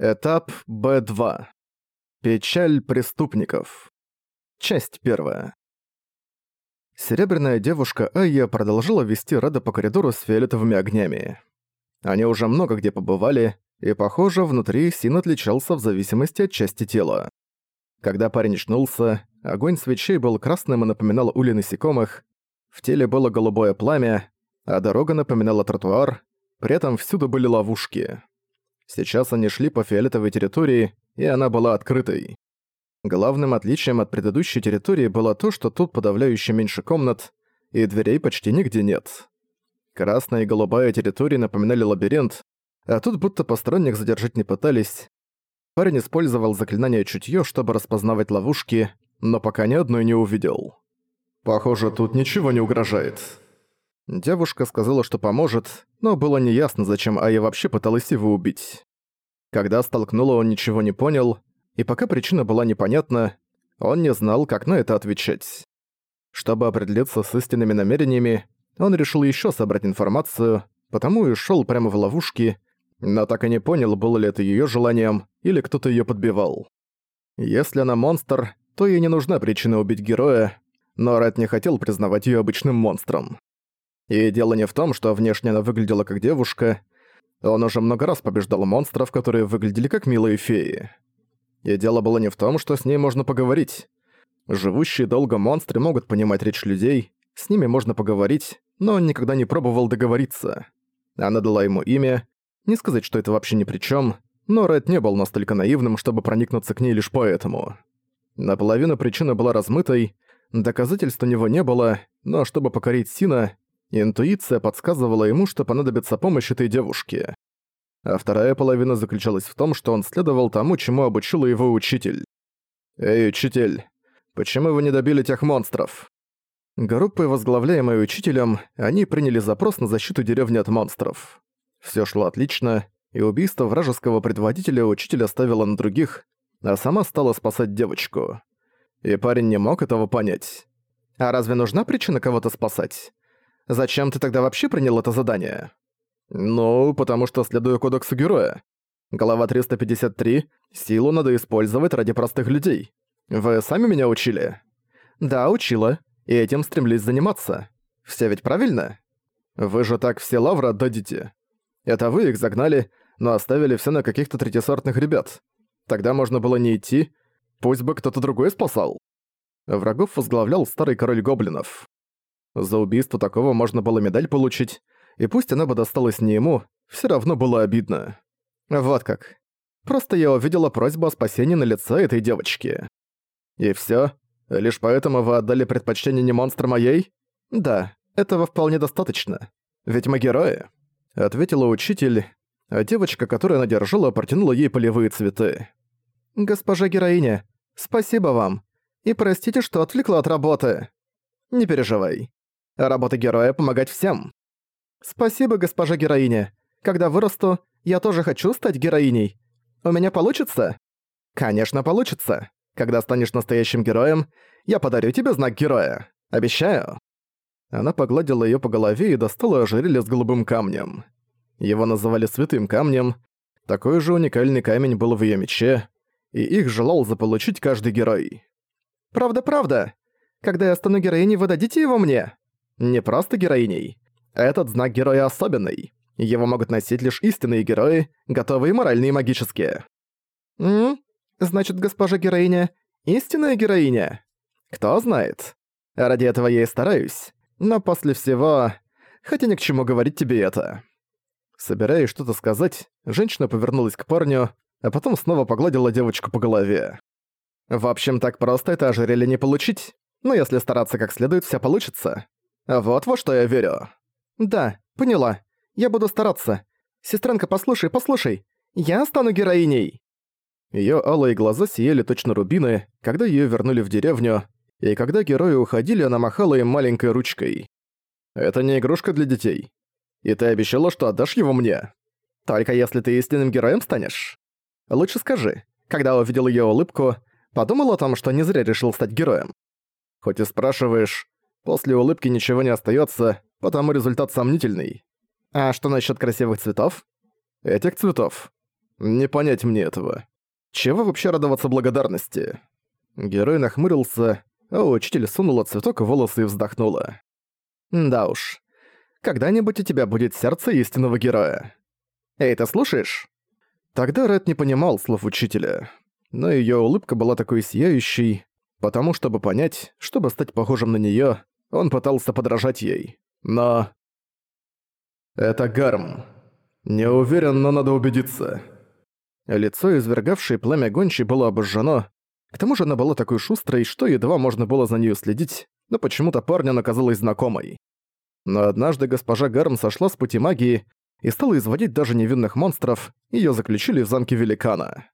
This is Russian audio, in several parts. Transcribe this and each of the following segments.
Этап Б2. Печаль преступников. Часть первая. Серебряная девушка Айя продолжила вести Рада по коридору с фиолетовыми огнями. Они уже много где побывали, и, похоже, внутри Син отличался в зависимости от части тела. Когда парень очнулся, огонь свечей был красным и напоминал ули насекомых, в теле было голубое пламя, а дорога напоминала тротуар, при этом всюду были ловушки. Сейчас они шли по фиолетовой территории, и она была открытой. Главным отличием от предыдущей территории было то, что тут подавляюще меньше комнат, и дверей почти нигде нет. Красная и голубая территории напоминали лабиринт, а тут будто посторонних задержать не пытались. Парень использовал заклинание чутьё, чтобы распознавать ловушки, но пока ни одной не увидел. «Похоже, тут ничего не угрожает», Девушка сказала, что поможет, но было неясно, зачем Ая вообще пыталась его убить. Когда столкнула, он ничего не понял, и пока причина была непонятна, он не знал, как на это отвечать. Чтобы определиться с истинными намерениями, он решил еще собрать информацию, потому и шел прямо в ловушки, но так и не понял, было ли это ее желанием, или кто-то ее подбивал. Если она монстр, то ей не нужна причина убить героя, но Рэд не хотел признавать ее обычным монстром. И дело не в том, что внешне она выглядела как девушка. Он уже много раз побеждал монстров, которые выглядели как милые феи. И дело было не в том, что с ней можно поговорить. Живущие долго монстры могут понимать речь людей, с ними можно поговорить, но он никогда не пробовал договориться. Она дала ему имя, не сказать, что это вообще ни при чем, но Ред не был настолько наивным, чтобы проникнуться к ней лишь поэтому. Наполовину причина была размытой, доказательств у него не было, но чтобы покорить Сина, Интуиция подсказывала ему, что понадобится помощь этой девушке. А вторая половина заключалась в том, что он следовал тому, чему обучил его учитель. «Эй, учитель, почему вы не добили тех монстров?» Группой, возглавляемой учителем, они приняли запрос на защиту деревни от монстров. Всё шло отлично, и убийство вражеского предводителя учитель оставила на других, а сама стала спасать девочку. И парень не мог этого понять. А разве нужна причина кого-то спасать? Зачем ты тогда вообще принял это задание? Ну, потому что следую кодексу героя. Глава 353. Силу надо использовать ради простых людей. Вы сами меня учили? Да, учила. И этим стремлюсь заниматься. Все ведь правильно? Вы же так все лавры отдадите. Это вы их загнали, но оставили все на каких-то третьесортных ребят. Тогда можно было не идти, пусть бы кто-то другой спасал. Врагов возглавлял старый король гоблинов. За убийство такого можно было медаль получить, и пусть она бы досталась не ему, все равно было обидно. Вот как. Просто я увидела просьбу о спасении на лице этой девочки. И все? Лишь поэтому вы отдали предпочтение не монстру моей? Да, этого вполне достаточно. Ведь мы герои. Ответила учитель, а девочка, которая надержала, протянула ей полевые цветы. «Госпожа героиня, спасибо вам. И простите, что отвлекла от работы. Не переживай. Работа героя — помогать всем. Спасибо, госпожа героиня. Когда вырасту, я тоже хочу стать героиней. У меня получится? Конечно, получится. Когда станешь настоящим героем, я подарю тебе знак героя. Обещаю. Она погладила её по голове и достала ожерелье с голубым камнем. Его называли святым камнем. Такой же уникальный камень был в её мече, и их желал заполучить каждый герой. «Правда-правда. Когда я стану героиней, вы дадите его мне?» Не просто героиней. Этот знак героя особенный. Его могут носить лишь истинные герои, готовые моральные и магические. «М? Значит, госпожа героиня — истинная героиня? Кто знает. Ради этого я и стараюсь. Но после всего... Хотя ни к чему говорить тебе это». Собираясь что-то сказать, женщина повернулась к парню, а потом снова погладила девочку по голове. «В общем, так просто это ожерелье не получить. Но если стараться как следует, все получится. Вот во что я верю. Да, поняла. Я буду стараться. Сестренка, послушай, послушай. Я стану героиней. Её алые глаза сияли точно рубины, когда её вернули в деревню, и когда герои уходили, она махала им маленькой ручкой. «Это не игрушка для детей. И ты обещала, что отдашь его мне. Только если ты истинным героем станешь. Лучше скажи, когда увидел её улыбку, подумал о том, что не зря решил стать героем. Хоть и спрашиваешь, После улыбки ничего не остается, потому результат сомнительный. А что насчет красивых цветов? Этих цветов. Не понять мне этого. Чего вообще радоваться благодарности? Герой нахмурился, а учитель сунула цветок в волосы и вздохнула. Да уж. Когда-нибудь у тебя будет сердце истинного героя. Эй, ты слушаешь? Тогда Ред не понимал слов учителя. Но её улыбка была такой сияющей, потому чтобы понять, чтобы стать похожим на неё, он пытался подражать ей. Но... Это Гарм. Не уверен, но надо убедиться. Лицо, извергавшее пламя гончей, было обожжено. К тому же она была такой шустрой, что едва можно было за нею следить, но почему-то парня она казалась знакомой. Но однажды госпожа Гарм сошла с пути магии и стала изводить даже невинных монстров, её заключили в замке Великана.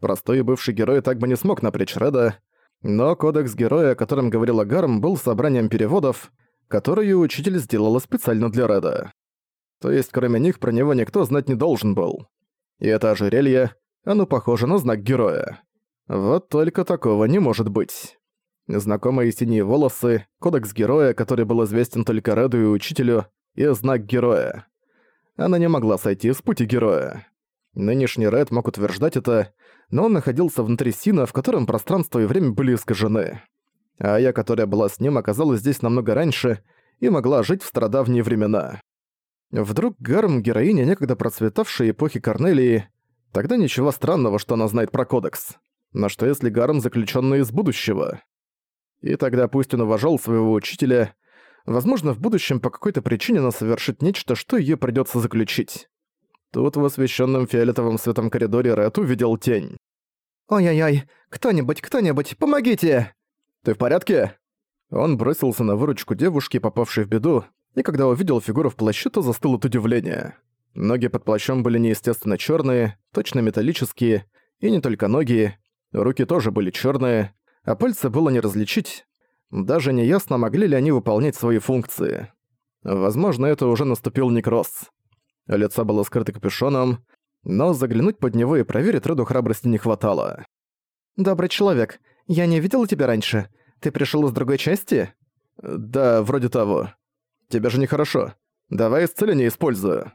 Простой бывший герой так бы не смог напрячь Реда, но кодекс героя, о котором говорила Гарм, был собранием переводов, которые учитель сделала специально для Реда. То есть, кроме них, про него никто знать не должен был. И это ожерелье, оно похоже на знак героя. Вот только такого не может быть. Знакомые синие волосы, кодекс героя, который был известен только Реду и учителю, и знак героя. Она не могла сойти с пути героя. Нынешний Ред мог утверждать это, но он находился внутри Сина, в котором пространство и время были искажены. А я, которая была с ним, оказалась здесь намного раньше и могла жить в стародавние времена. Вдруг Гарм — героиня некогда процветавшей эпохи Корнелии, тогда ничего странного, что она знает про Кодекс. Но что если Гарм заключенный из будущего? И тогда пусть он уважал своего учителя, возможно, в будущем по какой-то причине она совершит нечто, что ее придется заключить. Тут в освещенном фиолетовым светом коридоре Рэд увидел тень. «Ой-ой-ой, кто-нибудь, кто-нибудь, помогите!» «Ты в порядке?» Он бросился на выручку девушки, попавшей в беду, и когда увидел фигуру в плаще, то застыл от удивления. Ноги под плащом были неестественно черные, точно металлические, и не только ноги, руки тоже были черные, а пальцы было не различить. Даже неясно, могли ли они выполнять свои функции. Возможно, это уже наступил некроз. Лицо было скрыто капюшоном, но заглянуть под него и проверить Реду храбрости не хватало. «Добрый человек, я не видел тебя раньше. Ты пришел из другой части?» «Да, вроде того. Тебе же нехорошо. Давай исцеление использую».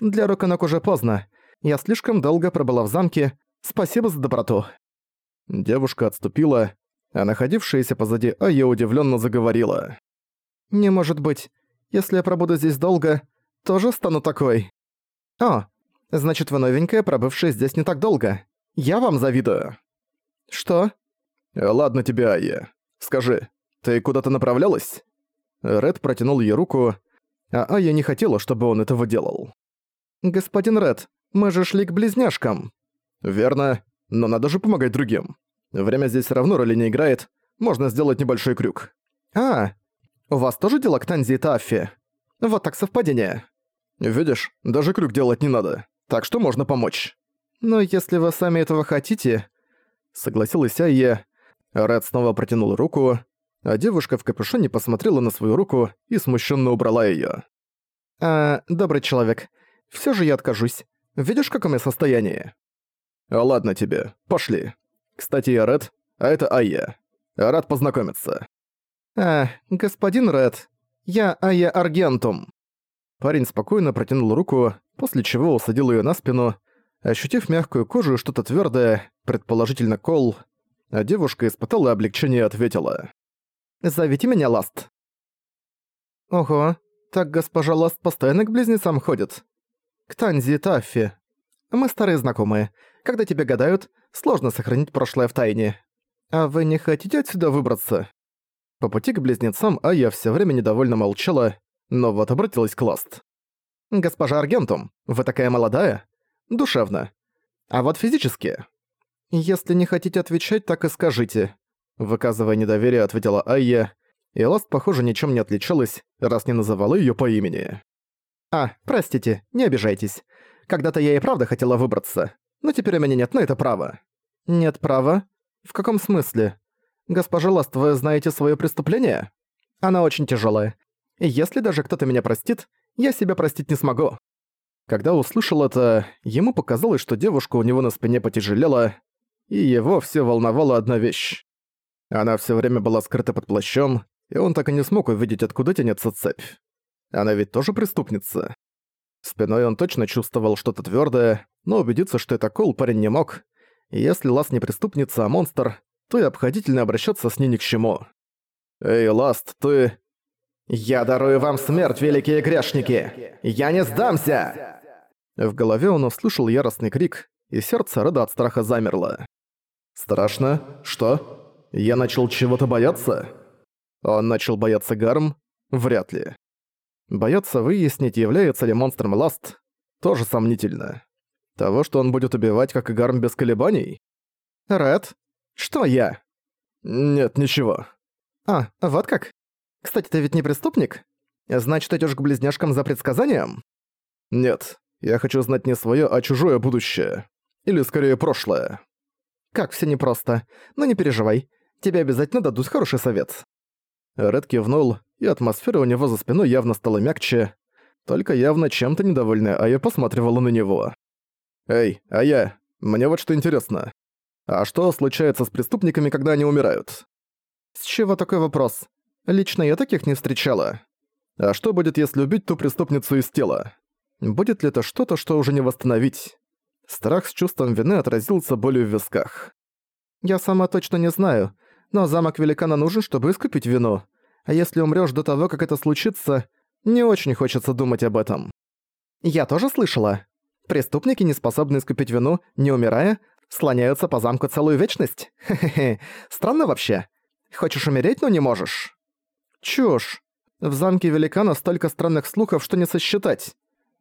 «Для Роконок уже поздно. Я слишком долго пробыла в замке. Спасибо за доброту». Девушка отступила, а находившаяся позади Ая удивленно заговорила. «Не может быть. Если я пробуду здесь долго, тоже стану такой». «О, значит, вы новенькая, пробывшая здесь не так долго. Я вам завидую». «Что?» «Ладно тебе, Ая. Скажи, ты куда-то направлялась?» Ред протянул ей руку, а Ая не хотела, чтобы он этого делал. «Господин Ред, мы же шли к близняшкам». «Верно, но надо же помогать другим. Время здесь равно роли не играет, можно сделать небольшой крюк». «А, у вас тоже дела к Танзи и Таффи? Вот так совпадение». «Видишь, даже крюк делать не надо, так что можно помочь». «Но если вы сами этого хотите...» Согласилась Айя. Ред снова протянул руку, а девушка в капюшоне посмотрела на свою руку и смущенно убрала ее. «А, добрый человек, все же я откажусь. Видишь, в каком я состоянии?» а «Ладно тебе, пошли. Кстати, я Ред, а это Айя. Рад познакомиться». «А, господин Ред, я Айя Аргентум». Парень спокойно протянул руку, после чего усадил ее на спину, ощутив мягкую кожу и что-то твердое, предположительно кол, а девушка испытала облегчение и ответила. Зовите меня Ласт». «Ого, так госпожа Ласт постоянно к близнецам ходит. К Танзи и Таффи. Мы старые знакомые. Когда тебе гадают, сложно сохранить прошлое в тайне. А вы не хотите отсюда выбраться?» По пути к близнецам Ая все время недовольно молчала, но вот обратилась к Ласт. «Госпожа Аргентум, вы такая молодая? Душевно. А вот физически?» «Если не хотите отвечать, так и скажите. Выказывая недоверие, ответила Айя, и Ласт, похоже, ничем не отличалась, раз не называла её по имени. «А, простите, не обижайтесь. Когда-то я и правда хотела выбраться, но теперь у меня нет на это права». «Нет права? В каком смысле? Госпожа Ласт, вы знаете своё преступление? Оно очень тяжёлое. Если даже кто-то меня простит, я себя простить не смогу». Когда услышал это, ему показалось, что девушка у него на спине потяжелела, и его всё волновала одна вещь. Она все время была скрыта под плащом, и он так и не смог увидеть, откуда тянется цепь. Она ведь тоже преступница. Спиной он точно чувствовал что-то твёрдое, но убедиться, что это Кол, парень не мог. Если Ласт не преступница, а монстр, то и обходительно обращаться с ней ни к чему. «Эй, Ласт, ты...» «Я дарую вам смерть, великие грешники! Я не сдамся!» В голове он услышал яростный крик, и сердце Реда от страха замерло. «Страшно? Что? Я начал чего-то бояться?» Он начал бояться Гарм? Вряд ли. Бояться выяснить, является ли монстром Ласт, тоже сомнительно. Того, что он будет убивать, как и Гарм без колебаний? Ред? Что я? Нет, ничего. А, вот как? Кстати, ты ведь не преступник? Значит, идёшь к близняшкам за предсказанием? Нет, я хочу знать не своё, а чужое будущее. Или скорее прошлое. Как всё непросто. Но не переживай. Тебе обязательно дадут хороший совет. Ред кивнул, и атмосфера у него за спиной явно стала мягче. Только явно чем-то недовольная Ая посматривала на него. «Эй, Ая, мне вот что интересно. А что случается с преступниками, когда они умирают?» «С чего такой вопрос? Лично я таких не встречала. А что будет, если убить ту преступницу из тела? Будет ли это что-то, что уже не восстановить? Страх с чувством вины отразился болью в висках. Я сама точно не знаю, но замок великана нужен, чтобы искупить вину. А если умрёшь до того, как это случится, не очень хочется думать об этом. Я тоже слышала. Преступники, не способные искупить вину, не умирая, слоняются по замку целую вечность. Хе-хе-хе. Странно вообще. Хочешь умереть, но не можешь. Чушь. В замке великана столько странных слухов, что не сосчитать.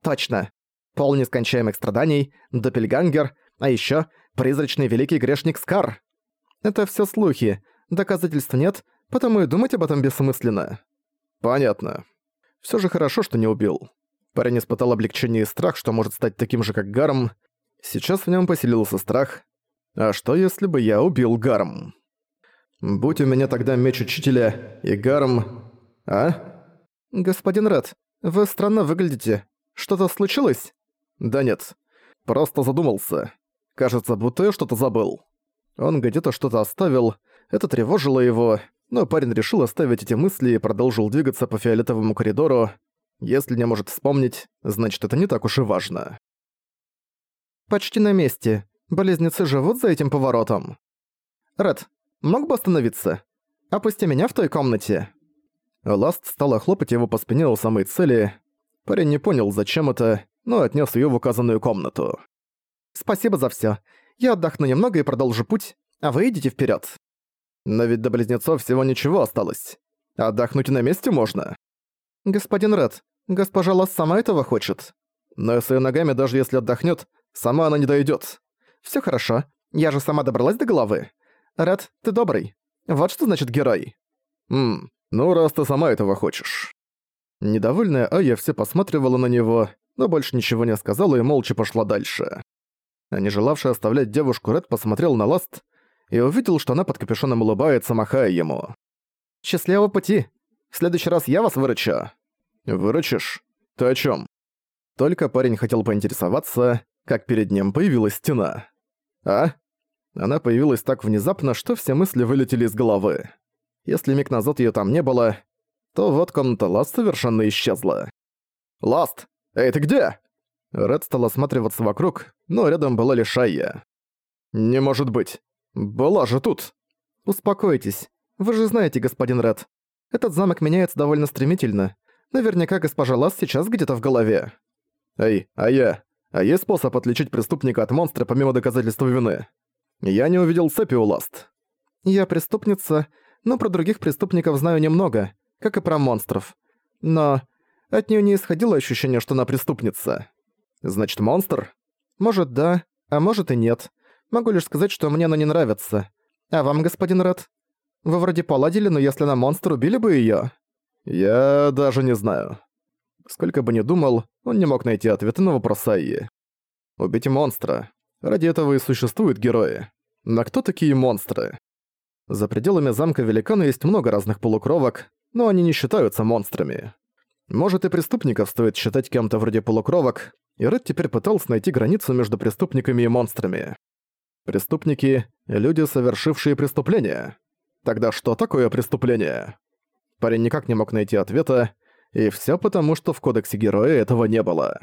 Точно. Пол нескончаемых страданий, допельгангер, а ещё призрачный великий грешник Скар. Это всё слухи. Доказательств нет, потому и думать об этом бессмысленно. Понятно. Всё же хорошо, что не убил. Парень испытал облегчение и страх, что может стать таким же, как Гарм. Сейчас в нём поселился страх. А что, если бы я убил Гарм? Будь у меня тогда меч учителя и Гарм... А? Господин Ред, вы странно выглядите. Что-то случилось? Да нет. Просто задумался. Кажется, будто я что-то забыл. Он где-то что-то оставил, это тревожило его, но парень решил оставить эти мысли и продолжил двигаться по фиолетовому коридору. Если не может вспомнить, значит это не так уж и важно. «Почти на месте. Болезницы живут за этим поворотом. Ред, мог бы остановиться? Опусти меня в той комнате». Ласт стала хлопать его по спине у самой цели. Парень не понял, зачем это, но отнес ее в указанную комнату. «Спасибо за все. Я отдохну немного и продолжу путь, а вы идите вперед. Но ведь до близнецов всего ничего осталось. Отдохнуть и на месте можно. Господин Ред, госпожа Лас сама этого хочет. Но с её ногами, даже если отдохнет, сама она не дойдет. Все хорошо. Я же сама добралась до головы. Ред, ты добрый. Вот что значит герой. Ммм, ну раз ты сама этого хочешь. Недовольная Ая все посматривала на него, но больше ничего не сказала и молча пошла дальше. А не желавший оставлять девушку Ред посмотрел на Ласт, и увидел, что она под капюшоном улыбается, махая ему. «Счастливого пути! В следующий раз я вас выручу!» «Выручишь? Ты о чем? Только парень хотел поинтересоваться, как перед ним появилась стена. «А?» Она появилась так внезапно, что все мысли вылетели из головы. Если миг назад ее там не было, то вот комната Ласт совершенно исчезла. «Ласт! Эй, ты где?» Ред стал осматриваться вокруг, но рядом была лишь Айя. «Не может быть! «Была же тут!» «Успокойтесь. Вы же знаете, господин Ред. Этот замок меняется довольно стремительно. Наверняка госпожа Лас сейчас где-то в голове». «Эй, а я? А есть способ отличить преступника от монстра помимо доказательства вины? Я не увидел цепи у Ласт». «Я преступница, но про других преступников знаю немного, как и про монстров. Но от нее не исходило ощущение, что она преступница». «Значит, монстр?» «Может, да, а может и нет. Могу лишь сказать, что мне она не нравится. А вам, господин Ред? Вы вроде поладили, но если она монстр, убили бы её? Я даже не знаю. Сколько бы ни думал, он не мог найти ответа на вопрос Айи. Убить монстра. Ради этого и существуют герои. Но кто такие монстры? За пределами замка Великана есть много разных полукровок, но они не считаются монстрами. Может и преступников стоит считать кем-то вроде полукровок, и Ред теперь пытался найти границу между преступниками и монстрами. Преступники — люди, совершившие преступления. Тогда что такое преступление? Парень никак не мог найти ответа, и всё потому, что в кодексе героя этого не было.